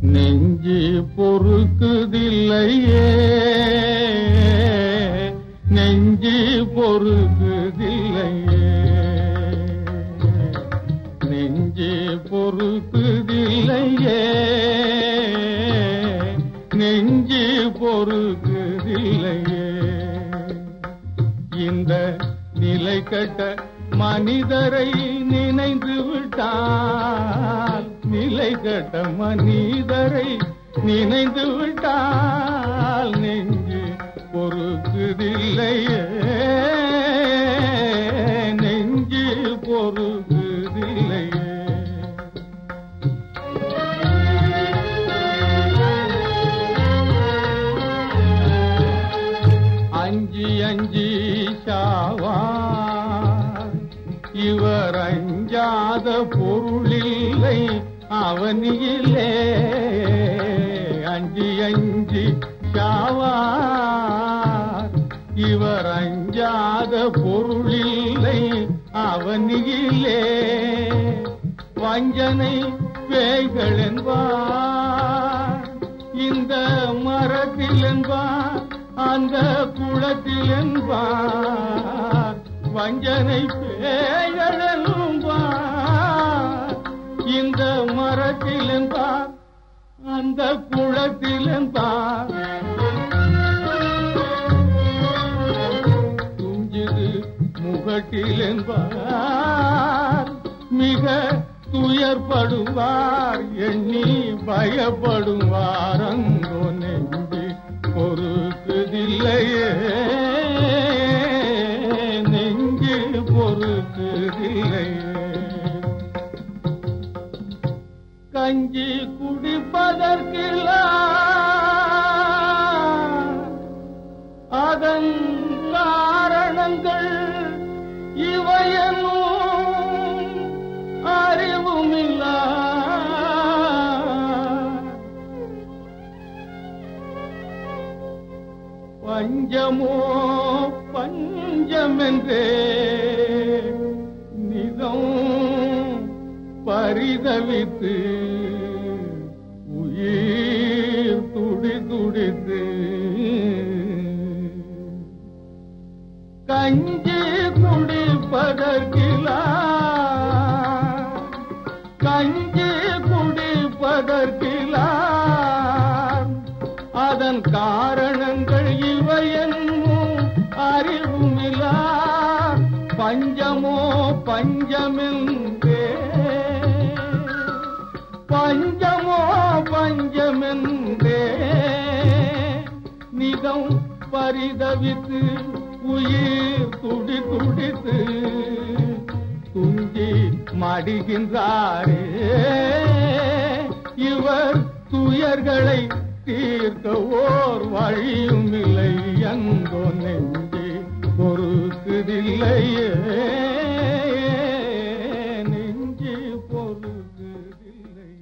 நெஞ்சு பொறுக்குதில்லையே. நெஞ்சு பொறுக்குதில்லையே. நெஞ்சு பொறுக்குதில்லையே. நெஞ்சு பொறுக்குதில்லையே. இந்த நிலை கட்ட மனிதரை நினைந்து விட்டான் நிலை கட்ட மனிதரை நினைந்து விட்டால் நெஞ்சு பொறுக்குதில்லையே. நெஞ்சு பொறுக்குதில்லையே. அஞ்சி அஞ்சி சாவா இவர் அஞ்சாத பொருளில்லை. அவனியிலே அஞ்சி அஞ்சி சாவார். இவர் அஞ்சாத பொருளில்லை அவனியிலே. வஞ்சனை பேய்கள் என்பார். இந்த மரத்தில் என்பார் அந்த குளத்தில் என்பார். வஞ்சனை பேய்கள் மரத்தில் அந்த குளத்தில் என்பார் துஞ்சிது முகட்டில் மிக துயர்படுவார் எண்ணி பயப்படுவார். அங்கோ நெஞ்சு பொறுக்குதில்லையே நெஞ்சு பொறுக்குதில்லையே கஞ்சி குடிப்பதற்கில்ல. அதன் காரணங்கள் இவையனும் அறிவுமில்ல. பஞ்சமோ பஞ்சமென்றே பரிதவித்து உயிர் துடி துடித்து. கஞ்சி குடிப்பதற்கிலா கஞ்சி குடிப்பதற்கிலா அதன் காரணங்கள் இவையென்னும் அறிவுமிலா. பஞ்சமோ பஞ்சமென்றே பஞ்சமோ பஞ்சமென்றே. நிதம் பரிதவித்து உயிர் துடி துடித்து துஞ்சி மடிகின்றாரே. இவர் துயர்களை தீர்க்க ஓர் வழியும் இல்லை எங்கோ நெஞ்சு. பொறுக்குதில்லையே. நெஞ்சு பொறுக்குதில்லை.